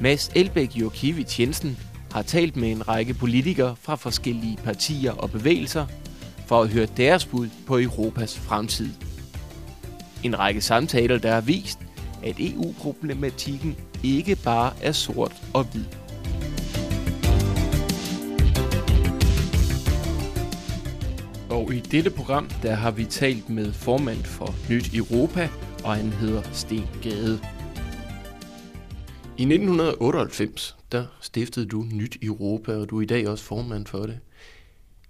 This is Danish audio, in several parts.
Mads Elbæk Jokiewicz Jensen har talt med en række politikere fra forskellige partier og bevægelser for at høre deres bud på Europas fremtid. En række samtaler, der har vist, at EU-problematikken ikke bare er sort og hvid. Og i dette program, der har vi talt med formand for Nyt Europa, og han hedder Sten Gade. I 1998, der stiftede du Nyt Europa, og du er i dag også formand for det.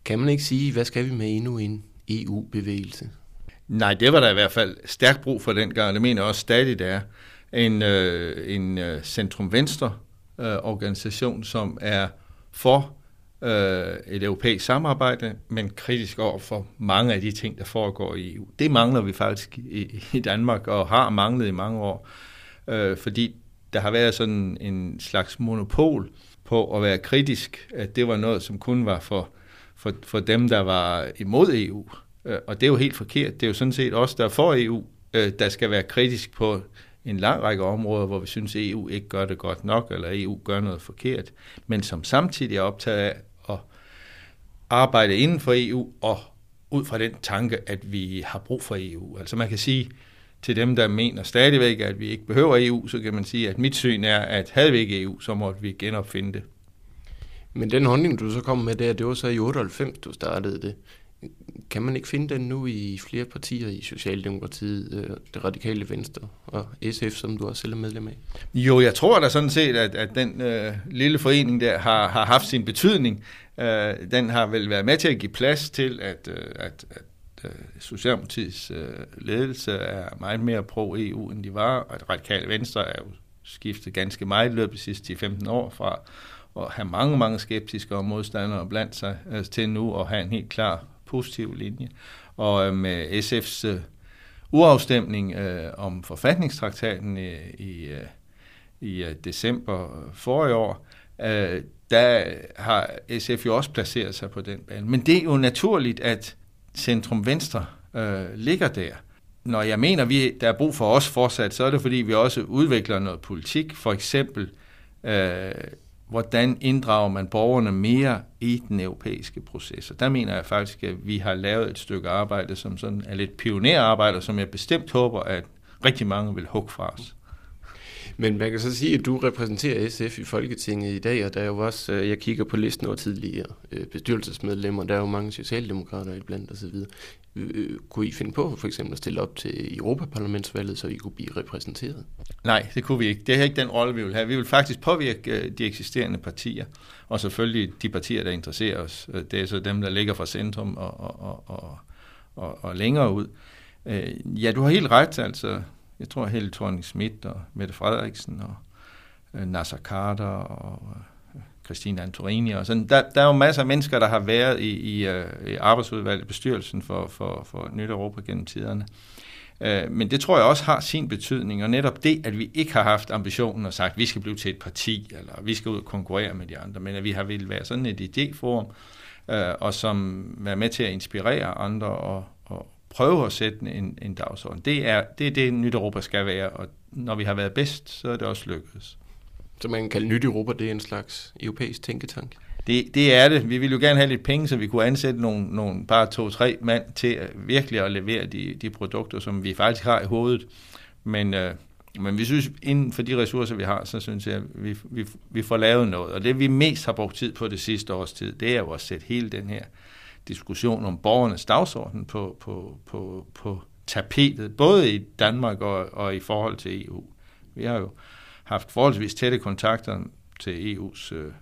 Kan man ikke sige, hvad skal vi med endnu en EU-bevægelse? Nej, det var der i hvert fald stærkt brug for dengang, det mener jeg også stadig, det er. En, øh, en øh, centrum-venstre øh, organisation, som er for øh, et europæisk samarbejde, men kritisk over for mange af de ting, der foregår i EU. Det mangler vi faktisk i, i Danmark, og har manglet i mange år, øh, fordi der har været sådan en slags monopol på at være kritisk, at det var noget, som kun var for, for, for dem, der var imod EU. Øh, og det er jo helt forkert. Det er jo sådan set os, der er for EU, øh, der skal være kritisk på en lang række områder, hvor vi synes, at EU ikke gør det godt nok, eller EU gør noget forkert, men som samtidig er optaget af at arbejde inden for EU, og ud fra den tanke, at vi har brug for EU. Altså man kan sige, til dem, der mener stadigvæk, at vi ikke behøver EU, så kan man sige, at mit syn er, at havde vi ikke EU, så måtte vi genopfinde det. Men den holdning, du så kom med der, det var så i 98, du startede det. Kan man ikke finde den nu i flere partier i Socialdemokratiet, øh, det radikale venstre og SF, som du også selv er medlem af? Jo, jeg tror da sådan set, at, at den øh, lille forening der har, har haft sin betydning. Øh, den har vel været med til at give plads til, at, øh, at, at øh, Socialdemokratiets øh, ledelse er meget mere pro-EU, end de var, og det radikale venstre er jo skiftet ganske meget i løbet af de sidste 10-15 år fra at have mange, mange skeptiske og modstandere blandt sig altså til nu at have en helt klar positiv linje. Og øh, med SF's øh, uafstemning øh, om forfatningstraktaten i, i, øh, i øh, december øh, forrige år, øh, der har SF jo også placeret sig på den bane. Men det er jo naturligt, at centrum-venstre øh, ligger der. Når jeg mener, vi der er brug for os fortsat, så er det fordi, vi også udvikler noget politik. For eksempel øh, hvordan inddrager man borgerne mere i den europæiske proces. Og der mener jeg faktisk, at vi har lavet et stykke arbejde, som sådan er lidt pionerarbejde, som jeg bestemt håber, at rigtig mange vil hugge fra os. Men man kan så sige, at du repræsenterer SF i Folketinget i dag, og der er jo også, øh, jeg kigger på listen over tidligere øh, bestyrelsesmedlemmer, der er jo mange socialdemokrater iblandt osv. Øh, kunne I finde på for eksempel at stille op til Europaparlamentsvalget, så I kunne blive repræsenteret? Nej, det kunne vi ikke. Det er ikke den rolle, vi vil have. Vi vil faktisk påvirke de eksisterende partier, og selvfølgelig de partier, der interesserer os. Det er så dem, der ligger fra centrum og, og, og, og, og længere ud. Ja, du har helt ret, altså jeg tror Helle thorning Schmidt og Mette Frederiksen og øh, Nasser Carter og øh, Christine Antorini og sådan. Der, der er jo masser af mennesker, der har været i, i, øh, i arbejdsudvalget, bestyrelsen for, for, for Nyt Europa gennem tiderne. Øh, men det tror jeg også har sin betydning, og netop det, at vi ikke har haft ambitionen og sagt, at vi skal blive til et parti, eller vi skal ud og konkurrere med de andre, men at vi har ville være sådan et idéforum, øh, og som er med til at inspirere andre og, prøve at sætte en, en dagsorden. Det er, det er det, Nyt Europa skal være, og når vi har været bedst, så er det også lykkedes. Så man kan kalde Nyt Europa, det er en slags europæisk tænketank? Det, det er det. Vi vil jo gerne have lidt penge, så vi kunne ansætte nogle, nogle bare to-tre mand til virkelig at levere de, de produkter, som vi faktisk har i hovedet. Men, øh, men vi synes, inden for de ressourcer, vi har, så synes jeg, at vi, vi, vi får lavet noget. Og det, vi mest har brugt tid på det sidste års tid, det er jo at sætte hele den her diskussion om borgernes dagsorden på, på, på, på tapetet, både i Danmark og, og i forhold til EU. Vi har jo haft forholdsvis tætte kontakter til EU's øh,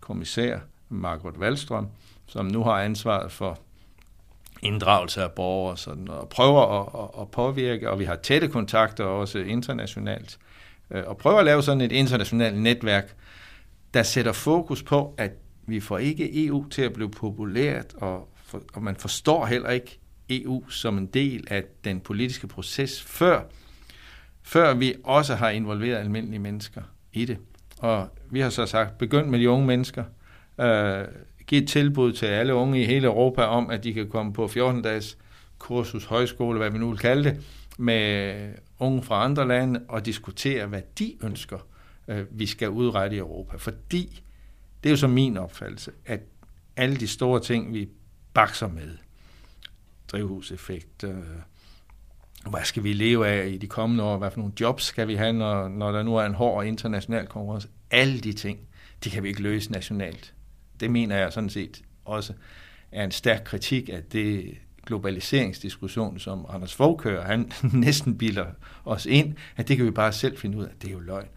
kommissær, Margot Wallstrøm, som nu har ansvaret for inddragelse af borgere sådan, og prøver at, at, at påvirke, og vi har tætte kontakter også internationalt, øh, og prøver at lave sådan et internationalt netværk, der sætter fokus på, at vi får ikke EU til at blive populært, og, for, og man forstår heller ikke EU som en del af den politiske proces, før, før vi også har involveret almindelige mennesker i det. Og vi har så sagt, begynd med de unge mennesker, øh, giv et tilbud til alle unge i hele Europa om, at de kan komme på 14-dages kursus, højskole, hvad vi nu vil kalde det, med unge fra andre lande og diskutere, hvad de ønsker, øh, vi skal udrette i Europa. Fordi det er jo så min opfattelse, at alle de store ting, vi bakser med, drivhuseffekt, øh, hvad skal vi leve af i de kommende år, hvad for nogle jobs skal vi have, når, når der nu er en hård international konkurrence, alle de ting, de kan vi ikke løse nationalt. Det mener jeg sådan set også er en stærk kritik af det globaliseringsdiskussion, som Anders Fogh kører. Han næsten bilder os ind, at det kan vi bare selv finde ud af. Det er jo løgn.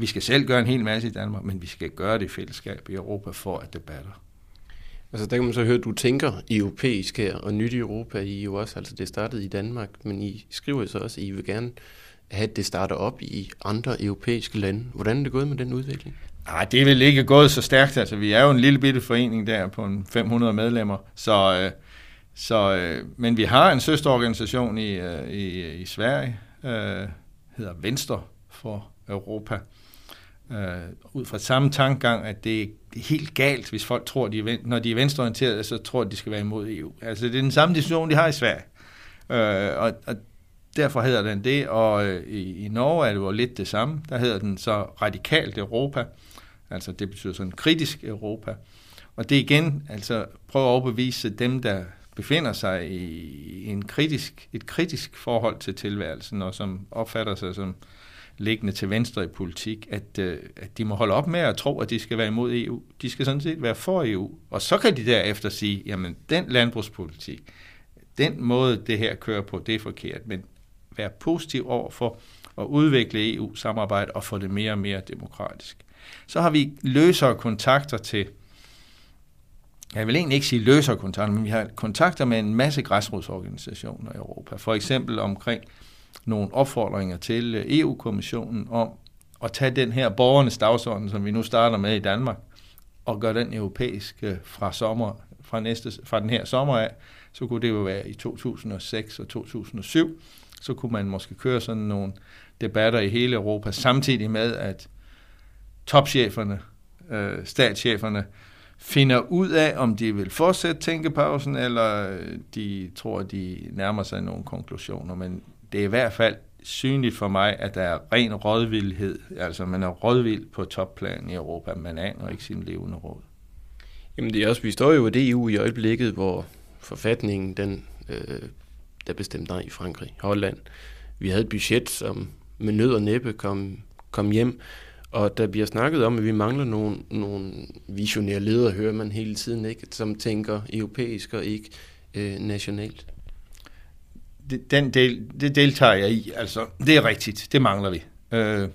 Vi skal selv gøre en hel masse i Danmark, men vi skal gøre det i fællesskab i Europa for at det batter. Altså der kan man så høre, at du tænker europæisk her, og nyt i Europa I jo også, altså det startede i Danmark, men I skriver så også, at I vil gerne have, at det starter op i andre europæiske lande. Hvordan er det gået med den udvikling? Nej, det er vel ikke gået så stærkt. Altså, vi er jo en lille bitte forening der på en 500 medlemmer, så, øh, så, øh, men vi har en søsterorganisation i, øh, i, i Sverige, øh, hedder Venstre for Europa, øh, ud fra samme tankegang, at det er helt galt, hvis folk tror, de er, når de er venstreorienterede, så tror de, de skal være imod EU. Altså, det er den samme diskussion, de har i Sverige. Øh, og, og derfor hedder den det, og øh, i, i Norge er det jo lidt det samme. Der hedder den så radikalt Europa, altså det betyder sådan kritisk Europa. Og det igen, altså prøv at overbevise dem, der befinder sig i en kritisk, et kritisk forhold til tilværelsen, og som opfatter sig som liggende til venstre i politik, at, øh, at de må holde op med at tro, at de skal være imod EU. De skal sådan set være for EU. Og så kan de derefter sige, jamen den landbrugspolitik, den måde det her kører på, det er forkert, men være positiv over for at udvikle EU-samarbejde og få det mere og mere demokratisk. Så har vi løsere kontakter til, jeg vil egentlig ikke sige løsere kontakter, men vi har kontakter med en masse græsrodsorganisationer i Europa. For eksempel omkring nogle opfordringer til øh, EU-kommissionen om at tage den her borgernes dagsorden, som vi nu starter med i Danmark, og gøre den europæisk øh, fra sommer, fra, næste, fra den her sommer af, så kunne det jo være i 2006 og 2007, så kunne man måske køre sådan nogle debatter i hele Europa, samtidig med, at topcheferne, øh, statscheferne, finder ud af, om de vil fortsætte tænkepausen, eller øh, de tror, de nærmer sig nogle konklusioner. Men det er i hvert fald synligt for mig, at der er ren rådvildhed. Altså man er rådvild på topplan i Europa. Man aner ikke sin levende råd. Jamen det er også, vi står jo i EU i øjeblikket, hvor forfatningen, den, øh, der bestemte nej i Frankrig, Holland. Vi havde et budget, som med nød og næppe kom, kom hjem, og der bliver snakket om, at vi mangler nogle, nogle visionære ledere, hører man hele tiden, ikke? som tænker europæisk og ikke øh, nationalt den del, det deltager jeg i. Altså, det er rigtigt. Det mangler vi. Øh,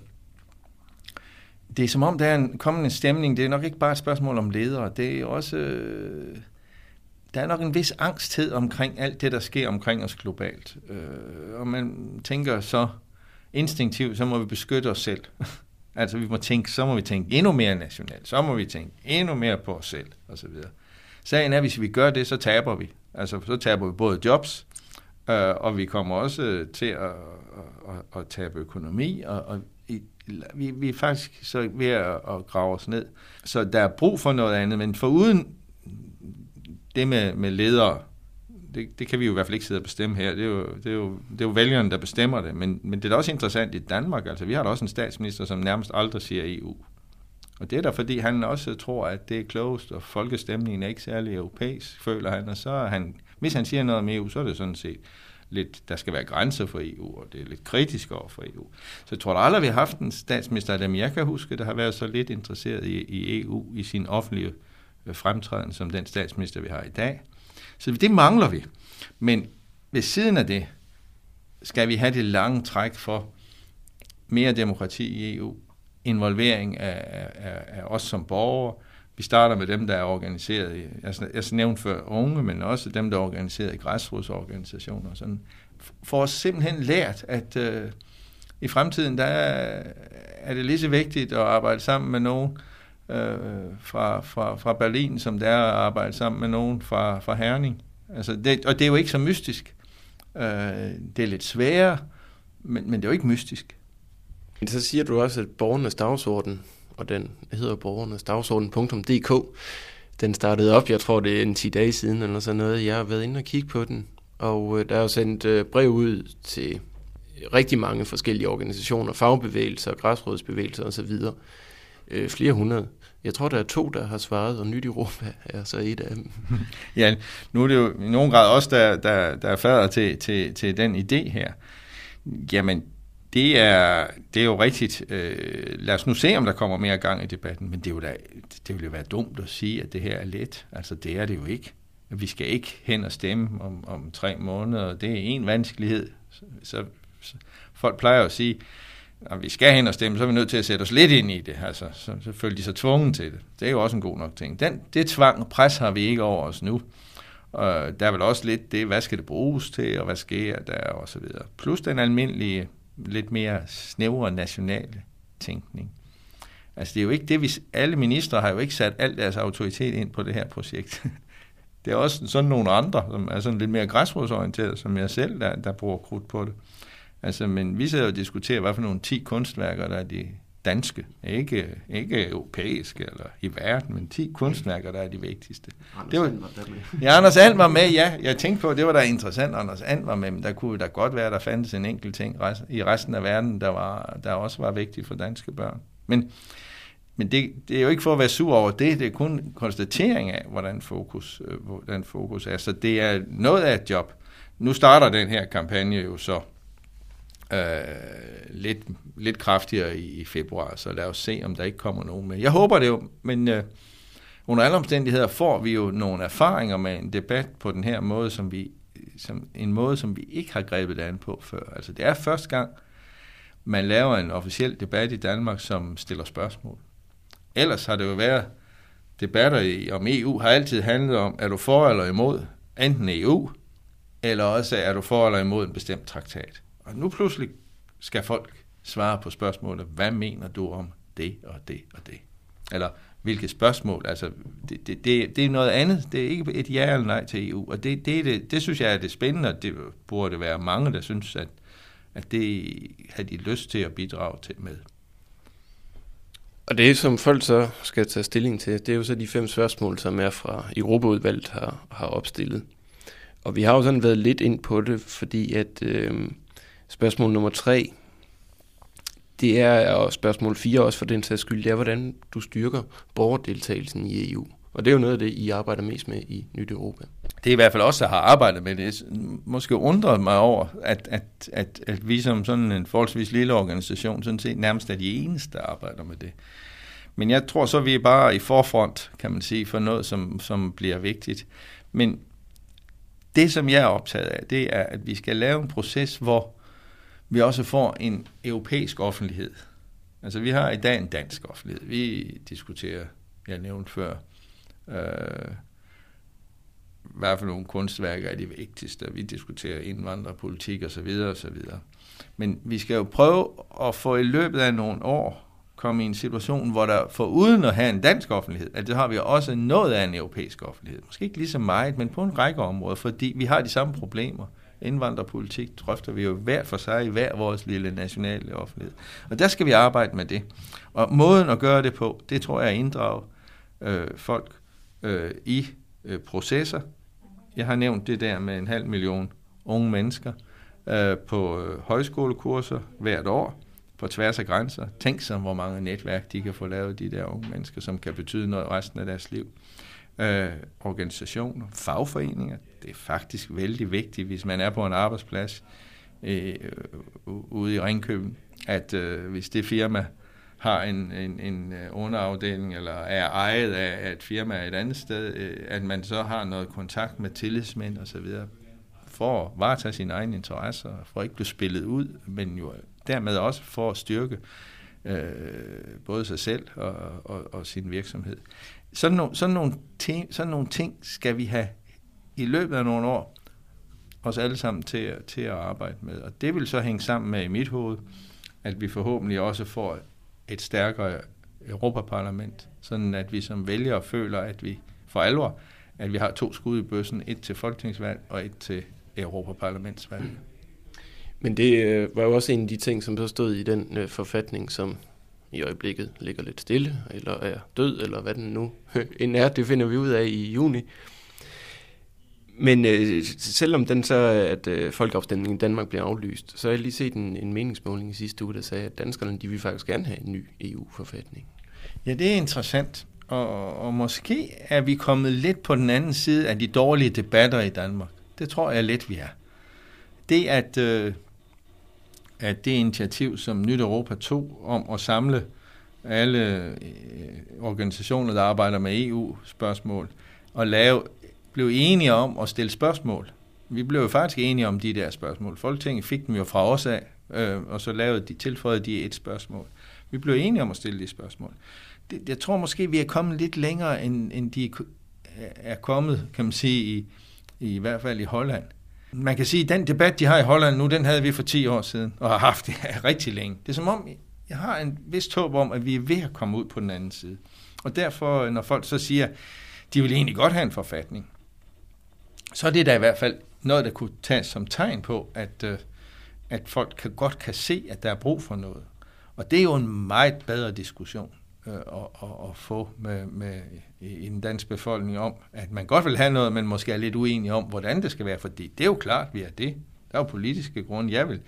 det er som om, der er en kommende stemning. Det er nok ikke bare et spørgsmål om ledere. Det er også... Øh, der er nok en vis angsthed omkring alt det, der sker omkring os globalt. Øh, og man tænker så instinktivt, så må vi beskytte os selv. altså vi må tænke, så må vi tænke endnu mere nationalt, så må vi tænke endnu mere på os selv, og så videre. Sagen er, at hvis vi gør det, så taber vi. Altså så taber vi både jobs, Øh, og vi kommer også til at, at, at tabe økonomi, og, og vi, vi er faktisk så ved at, at grave os ned. Så der er brug for noget andet, men for uden det med, med ledere, det, det kan vi jo i hvert fald ikke sidde og bestemme her. Det er jo, det er jo, det er jo vælgerne, der bestemmer det. Men, men det er da også interessant i Danmark. Altså, vi har da også en statsminister, som nærmest aldrig siger EU. Og det er da, fordi han også tror, at det er klogest, og folkestemningen er ikke særlig europæisk, føler han. Og så er han hvis han siger noget om EU, så er det sådan set lidt, der skal være grænser for EU, og det er lidt kritisk over for EU. Så jeg tror da aldrig, vi har haft en statsminister, dem jeg kan huske, der har været så lidt interesseret i, i EU i sin offentlige øh, fremtræden, som den statsminister, vi har i dag. Så det mangler vi. Men ved siden af det, skal vi have det lange træk for mere demokrati i EU, involvering af, af, af os som borgere, vi starter med dem, der er organiseret i, jeg, jeg nævnte før unge, men også dem, der er organiseret i græsrodsorganisationer. Sådan, for os simpelthen lært, at øh, i fremtiden, der er, er det lige så vigtigt at arbejde sammen med nogen, øh, fra, fra, fra Berlin, som det er at arbejde sammen med nogen fra, fra Herning. Altså det, og det er jo ikke så mystisk. Øh, det er lidt sværere, men, men det er jo ikke mystisk. Men så siger du også, at borgernes dagsorden, og den hedder borgernes dagsorden.dk, den startede op, jeg tror det er en 10 dage siden, eller sådan noget. Jeg har været inde og kigge på den, og øh, der er jo sendt øh, brev ud til rigtig mange forskellige organisationer, fagbevægelser, græsrådsbevægelser osv. Øh, flere hundrede. Jeg tror, der er to, der har svaret, og Nyt Europa er så et af dem. ja, nu er det jo i nogen grad også, der, der, der er fader til, til, til den idé her. Jamen, det er, det er jo rigtigt. Øh, lad os nu se, om der kommer mere gang i debatten, men det, er jo da, det vil jo være dumt at sige, at det her er let. Altså, det er det jo ikke. Vi skal ikke hen og stemme om, om tre måneder. Det er en vanskelighed. Så, så folk plejer at sige, at vi skal hen og stemme, så er vi nødt til at sætte os lidt ind i det. Altså, så, så føler de sig tvunget til det. Det er jo også en god nok ting. Den, det tvang og pres har vi ikke over os nu. Og der er vel også lidt det, hvad skal det bruges til, og hvad sker der, og så videre. Plus den almindelige lidt mere snævre nationale tænkning. Altså det er jo ikke det, vi, alle ministre har jo ikke sat al deres autoritet ind på det her projekt. Det er også sådan nogle andre, som er sådan lidt mere græsrodsorienterede, som jeg selv, der, der bruger krudt på det. Altså, men vi sidder og diskuterer, hvad for nogle 10 kunstværker, der er de danske, ikke, ikke europæiske eller i verden, men 10 kunstværker, der er de vigtigste. Anders det var, And var der med. Ja, Anders And var med, ja. Jeg tænkte på, det var da interessant, Anders And var med, men der kunne da godt være, der fandtes en enkelt ting i resten af verden, der, var, der også var vigtig for danske børn. Men, men det, det er jo ikke for at være sur over det, det er kun konstatering af, hvordan fokus, øh, hvordan fokus er. Så det er noget af et job. Nu starter den her kampagne jo så øh, lidt, lidt kraftigere i, i februar, så lad os se, om der ikke kommer nogen med. Jeg håber det jo, men øh, under alle omstændigheder får vi jo nogle erfaringer med en debat på den her måde, som vi, som en måde, som vi ikke har grebet an på før. Altså det er første gang, man laver en officiel debat i Danmark, som stiller spørgsmål. Ellers har det jo været debatter i, om EU, har altid handlet om, er du for eller imod enten EU, eller også er du for eller imod en bestemt traktat. Og nu pludselig skal folk svare på spørgsmålet, hvad mener du om det og det og det? Eller hvilke spørgsmål? Altså, det, det, det, det er noget andet. Det er ikke et ja eller nej til EU. Og det, det, det, det synes jeg er det spændende, og det burde være mange, der synes, at, at det har de lyst til at bidrage til med. Og det, som folk så skal tage stilling til, det er jo så de fem spørgsmål, som er fra Europaudvalget har, har opstillet. Og vi har jo sådan været lidt ind på det, fordi at øh, spørgsmål nummer tre, det er, og spørgsmål 4 også for den sags skyld, det er, hvordan du styrker borgerdeltagelsen i EU. Og det er jo noget af det, I arbejder mest med i Nyt Europa. Det er i hvert fald også, der har arbejdet med det. Måske undret mig over, at, at, at, at vi som sådan en forholdsvis lille organisation, sådan set nærmest er de eneste, der arbejder med det. Men jeg tror så, vi er bare i forfront, kan man sige, for noget, som, som bliver vigtigt. Men det, som jeg er optaget af, det er, at vi skal lave en proces, hvor vi også får en europæisk offentlighed. Altså vi har i dag en dansk offentlighed. Vi diskuterer, jeg nævnte før, øh, hvad for nogle kunstværker er de vigtigste. Vi diskuterer indvandrerpolitik osv. osv. Men vi skal jo prøve at få i løbet af nogle år komme i en situation, hvor der for uden at have en dansk offentlighed, at det har vi også noget af en europæisk offentlighed. Måske ikke lige så meget, men på en række områder, fordi vi har de samme problemer indvandrerpolitik drøfter vi jo hver for sig i hver vores lille nationale offentlighed. Og der skal vi arbejde med det. Og måden at gøre det på, det tror jeg er at inddrage øh, folk øh, i øh, processer. Jeg har nævnt det der med en halv million unge mennesker øh, på øh, højskolekurser hvert år på tværs af grænser. Tænk sig, hvor mange netværk de kan få lavet, de der unge mennesker, som kan betyde noget resten af deres liv øh, organisationer, fagforeninger. Det er faktisk vældig vigtigt, hvis man er på en arbejdsplads øh, ude i Ringkøben, at øh, hvis det firma har en, en, en øh, underafdeling eller er ejet af et firma et andet sted, øh, at man så har noget kontakt med tillidsmænd og så videre for at varetage sine egne interesser, for at ikke blive spillet ud, men jo dermed også for at styrke øh, både sig selv og, og, og sin virksomhed. Sådan nogle, sådan, nogle ting, sådan nogle ting skal vi have i løbet af nogle år os alle sammen til, til at arbejde med. Og det vil så hænge sammen med i mit hoved, at vi forhåbentlig også får et stærkere Europaparlament, sådan at vi som vælgere føler, at vi for alvor, at vi har to skud i bøssen, et til folketingsvalg og et til Europaparlamentsvalg. Men det øh, var jo også en af de ting, som så stod i den øh, forfatning, som i øjeblikket ligger lidt stille, eller er død, eller hvad den nu end er. Det finder vi ud af i juni. Men øh, selvom den så, at øh, folkeafstemningen i Danmark bliver aflyst, så har jeg lige set en, en meningsmåling i sidste uge, der sagde, at danskerne de vil faktisk gerne have en ny EU-forfatning. Ja, det er interessant. Og, og måske er vi kommet lidt på den anden side af de dårlige debatter i Danmark. Det tror jeg lidt, vi er. Det, at, øh, at det initiativ, som Nyt Europa tog om at samle alle øh, organisationer, der arbejder med EU-spørgsmål, og lave, blev enige om at stille spørgsmål. Vi blev jo faktisk enige om de der spørgsmål. Folketinget fik dem jo fra os af, øh, og så lavede de, tilføjede de et spørgsmål. Vi blev enige om at stille de spørgsmål. Det, jeg tror måske, vi er kommet lidt længere, end, end de er kommet, kan man sige, i, i hvert fald i Holland. Man kan sige, at den debat, de har i Holland nu, den havde vi for 10 år siden, og har haft det rigtig længe. Det er som om, jeg har en vis håb om, at vi er ved at komme ud på den anden side. Og derfor, når folk så siger, de vil egentlig godt have en forfatning, så er det da i hvert fald noget, der kunne tages som tegn på, at, øh, at folk kan, godt kan se, at der er brug for noget. Og det er jo en meget bedre diskussion øh, at, at, at få med, med, i den danske befolkning om, at man godt vil have noget, men måske er lidt uenig om, hvordan det skal være, fordi det er jo klart, vi er det. Der er jo politiske grunde. Jeg vil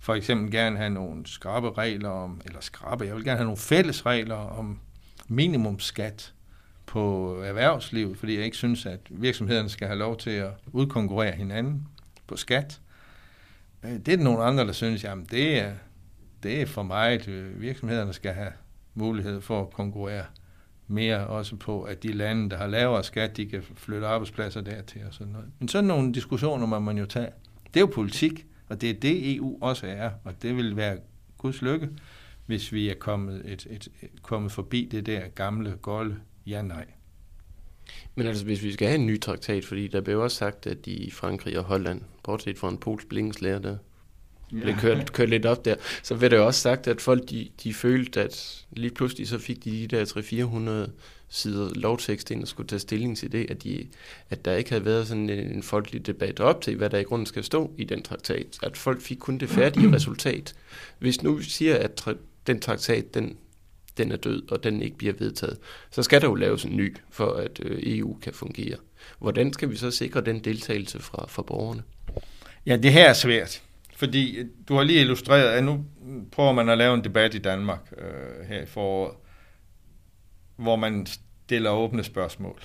for eksempel gerne have nogle skrabe regler om, eller skrabe, jeg vil gerne have nogle fælles regler om minimumskat på erhvervslivet, fordi jeg ikke synes, at virksomhederne skal have lov til at udkonkurrere hinanden på skat. Øh, det er nogle andre, der synes, at det er, det er for meget. Øh, virksomhederne skal have mulighed for at konkurrere mere også på, at de lande, der har lavere skat, de kan flytte arbejdspladser dertil og sådan noget. Men sådan nogle diskussioner må man jo tage. Det er jo politik, og det er det EU også er, og det vil være Guds lykke, hvis vi er kommet, et, et, et, kommet forbi det der gamle, golde ja-nej. Men altså, hvis vi skal have en ny traktat, fordi der blev også sagt, at i Frankrig og Holland, bortset fra en polsk blindingslærer, der blev kørt, kørt lidt op der, så vil det også sagt, at folk de, de følte, at lige pludselig så fik de de der 300-400 sider lovtekst ind og skulle tage stilling til det, at, de, at der ikke havde været sådan en, en folkelig debat op til, hvad der i grunden skal stå i den traktat. At folk fik kun det færdige resultat. Hvis nu vi siger, at tra- den traktat, den, den er død, og den ikke bliver vedtaget, så skal der jo laves en ny, for at øh, EU kan fungere. Hvordan skal vi så sikre den deltagelse fra, fra borgerne? Ja, det her er svært. Fordi øh, du har lige illustreret, at nu prøver man at lave en debat i Danmark øh, her i foråret, hvor man stiller åbne spørgsmål.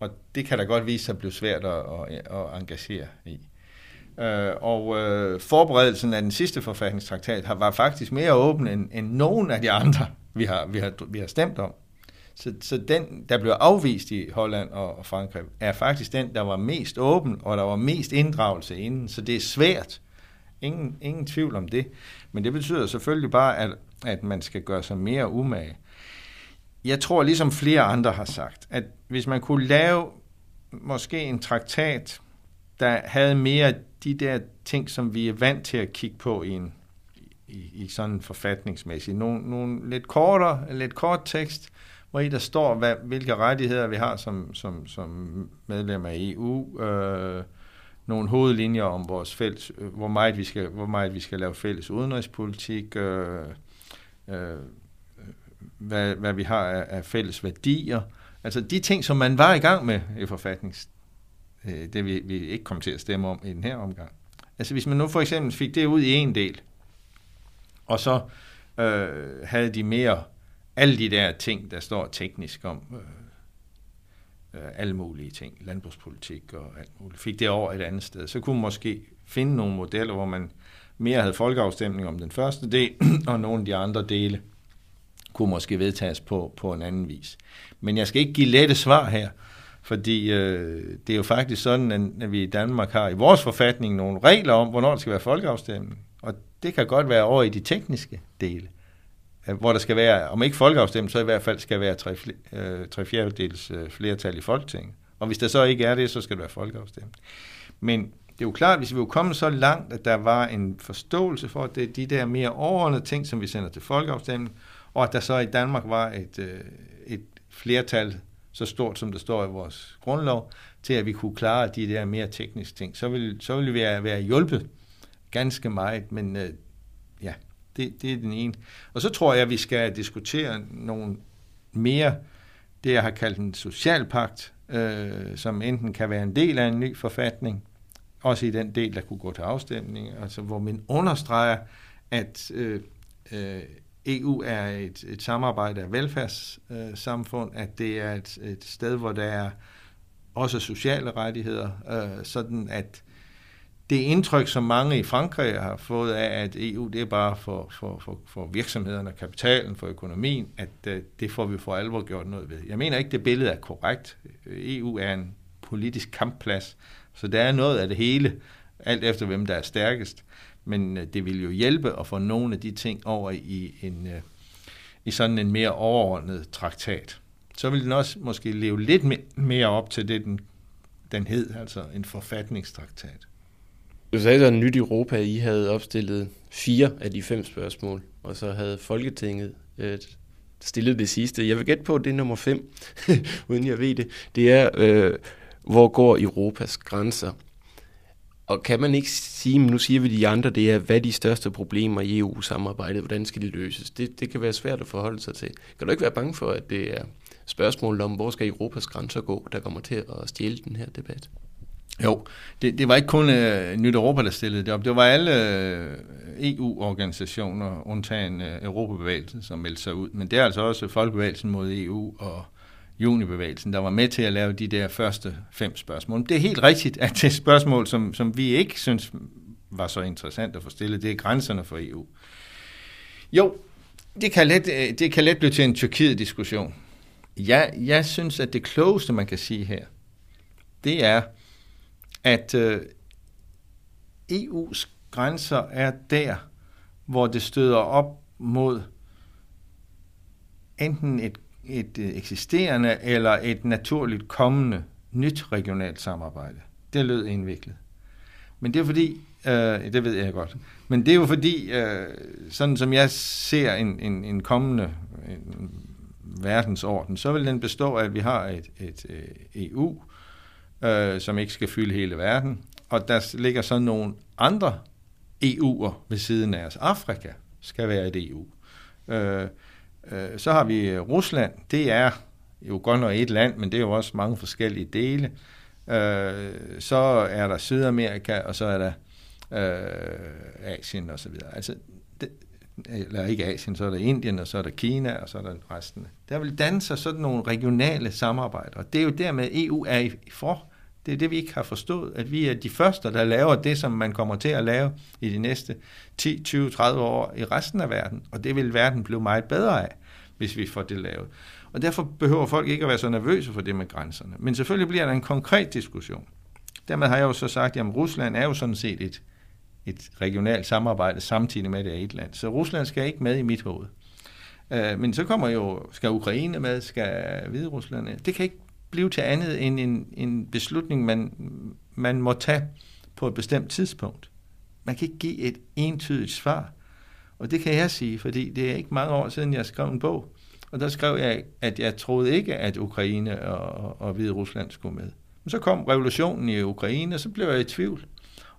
Og det kan da godt vise sig at blive svært at, at, at engagere i. Øh, og øh, forberedelsen af den sidste forfatningstraktat har, var faktisk mere åben end, end nogen af de andre, vi har, vi har, vi har stemt om. Så, så den, der blev afvist i Holland og, og Frankrig, er faktisk den, der var mest åben, og der var mest inddragelse inden. Så det er svært. Ingen, ingen tvivl om det. Men det betyder selvfølgelig bare, at, at man skal gøre sig mere umage jeg tror, ligesom flere andre har sagt, at hvis man kunne lave måske en traktat, der havde mere de der ting, som vi er vant til at kigge på i en i, i sådan forfatningsmæssigt. Nogle, nogle lidt kortere, lidt kort tekst, hvor i der står, hvad, hvilke rettigheder vi har som, som, som medlem af EU, øh, nogle hovedlinjer om vores fælles, øh, hvor meget vi skal, hvor meget vi skal lave fælles udenrigspolitik, øh, øh, hvad, hvad vi har af, af fælles værdier. Altså de ting, som man var i gang med i forfatnings, øh, det vi, vi ikke kom til at stemme om i den her omgang. Altså hvis man nu for eksempel fik det ud i en del, og så øh, havde de mere alle de der ting, der står teknisk om øh, øh, alle mulige ting, landbrugspolitik og alt muligt, fik det over et andet sted, så kunne man måske finde nogle modeller, hvor man mere havde folkeafstemning om den første del, og nogle af de andre dele kunne måske vedtages på, på en anden vis. Men jeg skal ikke give lette svar her, fordi øh, det er jo faktisk sådan, at vi i Danmark har i vores forfatning nogle regler om, hvornår der skal være folkeafstemning. Og det kan godt være over i de tekniske dele, hvor der skal være, om ikke folkeafstemning, så i hvert fald skal være tre, øh, tre fjerdedels øh, flertal i Folketinget. Og hvis der så ikke er det, så skal det være folkeafstemning. Men det er jo klart, hvis vi jo kommet så langt, at der var en forståelse for, at det er de der mere overordnede ting, som vi sender til folkeafstemning, og at der så i Danmark var et, øh, et flertal, så stort som der står i vores grundlov, til at vi kunne klare de der mere tekniske ting. Så vil, så vil vi være, være hjulpet ganske meget, men øh, ja, det, det er den ene. Og så tror jeg, at vi skal diskutere nogle mere, det jeg har kaldt en socialpagt, øh, som enten kan være en del af en ny forfatning, også i den del, der kunne gå til afstemning, altså hvor man understreger, at øh, øh, EU er et, et samarbejde af velfærdssamfund, øh, at det er et, et sted, hvor der er også sociale rettigheder, øh, sådan at det indtryk, som mange i Frankrig har fået af, at EU det er bare for, for, for, for virksomhederne, kapitalen, for økonomien, at øh, det får vi for alvor gjort noget ved. Jeg mener ikke, det billede er korrekt. EU er en politisk kampplads, så der er noget af det hele, alt efter hvem der er stærkest. Men øh, det vil jo hjælpe at få nogle af de ting over i, en, øh, i sådan en mere overordnet traktat. Så vil den også måske leve lidt mere op til det, den, den hed, altså en forfatningstraktat. Du sagde så, at Nyt Europa, I havde opstillet fire af de fem spørgsmål, og så havde Folketinget øh, stillet det sidste. Jeg vil gætte på, at det er nummer fem, uden jeg ved det. Det er, øh, hvor går Europas grænser? Og kan man ikke sige, men nu siger vi de andre, det er, hvad er de største problemer i EU-samarbejdet, hvordan skal de løses? Det, det kan være svært at forholde sig til. Kan du ikke være bange for, at det er spørgsmålet om, hvor skal Europas grænser gå, der kommer til at stjæle den her debat? Jo, det, det var ikke kun øh, Nyt Europa, der stillede det op. Det var alle øh, EU-organisationer, undtagen øh, Europabevægelsen, som meldte sig ud. Men det er altså også Folkebevægelsen mod EU og Junibevægelsen, der var med til at lave de der første fem spørgsmål. Det er helt rigtigt, at det er spørgsmål, som, som vi ikke synes var så interessant at få stillet, det er grænserne for EU. Jo, det kan let, øh, det kan let blive til en Tyrkiet-diskussion. Jeg, jeg synes, at det klogeste, man kan sige her, det er, at øh, EU's grænser er der, hvor det støder op mod enten et, et øh, eksisterende eller et naturligt kommende nyt regionalt samarbejde. Det lød indviklet. Men det er fordi, øh, det ved jeg godt, men det er jo fordi, øh, sådan som jeg ser en, en, en kommende en verdensorden, så vil den bestå af, at vi har et, et, øh, et EU, øh, som ikke skal fylde hele verden. Og der ligger så nogle andre EU'er ved siden af os. Afrika skal være et EU. Øh, øh, så har vi øh, Rusland. Det er jo godt nok et land, men det er jo også mange forskellige dele. Øh, så er der Sydamerika, og så er der øh, Asien og så videre. Altså, det, eller ikke Asien, så er der Indien, og så er der Kina, og så er der resten. Der vil danne sig sådan nogle regionale samarbejder, og det er jo dermed, EU er i for det er det, vi ikke har forstået, at vi er de første, der laver det, som man kommer til at lave i de næste 10, 20, 30 år i resten af verden. Og det vil verden blive meget bedre af, hvis vi får det lavet. Og derfor behøver folk ikke at være så nervøse for det med grænserne. Men selvfølgelig bliver der en konkret diskussion. Dermed har jeg jo så sagt, at Rusland er jo sådan set et, et regionalt samarbejde samtidig med, det er et land. Så Rusland skal ikke med i mit hoved. Øh, men så kommer jo, skal Ukraine med, skal Hvide Rusland Det kan ikke blive til andet end en, en beslutning, man, man må tage på et bestemt tidspunkt. Man kan ikke give et entydigt svar. Og det kan jeg sige, fordi det er ikke mange år siden, jeg skrev en bog. Og der skrev jeg, at jeg troede ikke, at Ukraine og, og Hvide Rusland skulle med. Men så kom revolutionen i Ukraine, og så blev jeg i tvivl.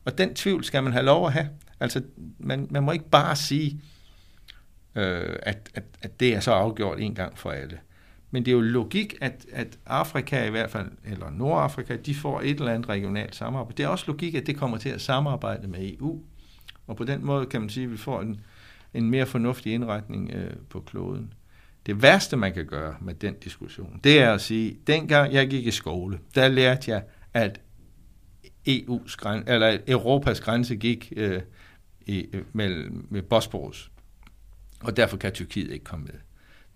Og den tvivl skal man have lov at have. Altså, man, man må ikke bare sige, øh, at, at, at det er så afgjort en gang for alle. Men det er jo logik, at, at Afrika i hvert fald, eller Nordafrika, de får et eller andet regionalt samarbejde. Det er også logik, at det kommer til at samarbejde med EU. Og på den måde kan man sige, at vi får en, en mere fornuftig indretning øh, på kloden. Det værste, man kan gøre med den diskussion, det er at sige, dengang jeg gik i skole, der lærte jeg, at EU's grænse, eller at Europas grænse gik øh, i, med, med Bosporus. Og derfor kan Tyrkiet ikke komme med.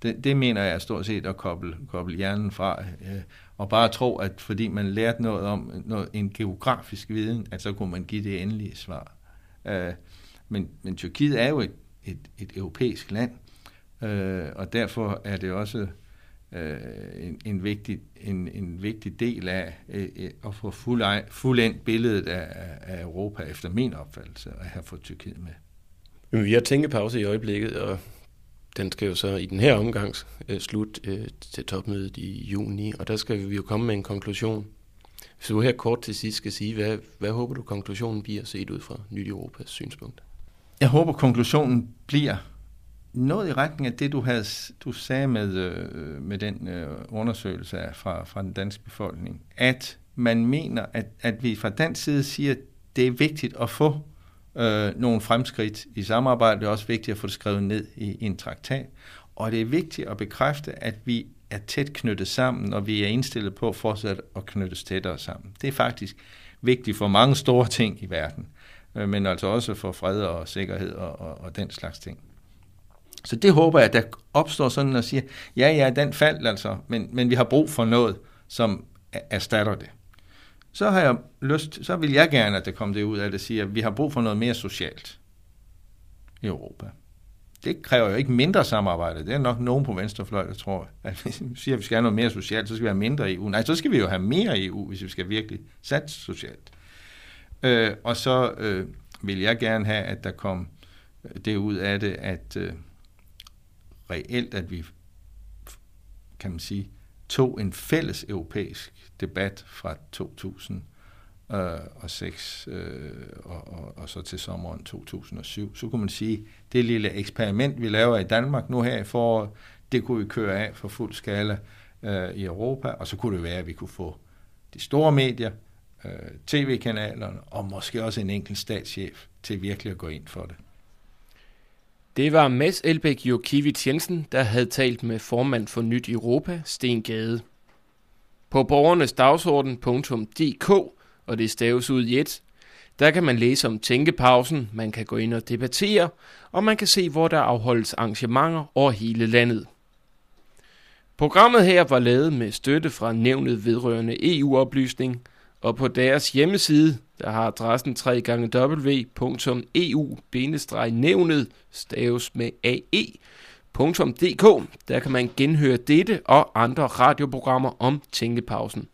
Det, det mener jeg stort set at koble, koble hjernen fra, øh, og bare tro, at fordi man lærte noget om noget, en geografisk viden, at så kunne man give det endelige svar. Øh, men, men Tyrkiet er jo et, et, et europæisk land, øh, og derfor er det også øh, en, en, vigtig, en, en vigtig del af øh, øh at få fuld, fuldendt billedet af, af Europa, efter min opfattelse, at have fået Tyrkiet med. Jamen, vi har tænkepause i øjeblikket, og den skal jo så i den her omgang øh, slut øh, til topmødet i juni, og der skal vi jo komme med en konklusion. Hvis du her kort til sidst skal sige, hvad, hvad håber du konklusionen bliver set ud fra Nyt Europas synspunkt? Jeg håber konklusionen bliver noget i retning af det, du, havde, du sagde med, øh, med den øh, undersøgelse fra, fra den danske befolkning, at man mener, at, at vi fra dansk side siger, at det er vigtigt at få øh, nogle fremskridt i samarbejdet. Det er også vigtigt at få det skrevet ned i, i en traktat. Og det er vigtigt at bekræfte, at vi er tæt knyttet sammen, og vi er indstillet på fortsat at knyttes tættere sammen. Det er faktisk vigtigt for mange store ting i verden, øh, men altså også for fred og sikkerhed og, og, og den slags ting. Så det håber jeg, at der opstår sådan at siger, ja, ja, den faldt altså, men, men vi har brug for noget, som erstatter det. Så har jeg lyst, så vil jeg gerne, at det kommer det ud af det, siger, at vi har brug for noget mere socialt i Europa. Det kræver jo ikke mindre samarbejde. Det er nok nogen på venstrefløj, der tror, at hvis vi siger, at vi skal have noget mere socialt, så skal vi have mindre EU. Nej, så skal vi jo have mere EU, hvis vi skal virkelig satse socialt. Øh, og så øh, vil jeg gerne have, at der kom det ud af det, at øh, reelt, at vi, kan man sige, tog en fælles europæisk debat fra 2006 øh, øh, og, og, og så til sommeren 2007. Så kunne man sige, det lille eksperiment, vi laver i Danmark nu her i foråret, det kunne vi køre af for fuld skala øh, i Europa, og så kunne det være, at vi kunne få de store medier, øh, tv-kanalerne og måske også en enkelt statschef til virkelig at gå ind for det. Det var Mads Elbæk Jokiewicz Jensen, der havde talt med formand for Nyt Europa, Sten Gade. På borgernes dagsorden.dk, og det staves ud i et, der kan man læse om tænkepausen, man kan gå ind og debattere, og man kan se, hvor der afholdes arrangementer over hele landet. Programmet her var lavet med støtte fra nævnet vedrørende EU-oplysning, og på deres hjemmeside, der har adressen www.eu-nævnet, staves med ae.dk, der kan man genhøre dette og andre radioprogrammer om tænkepausen.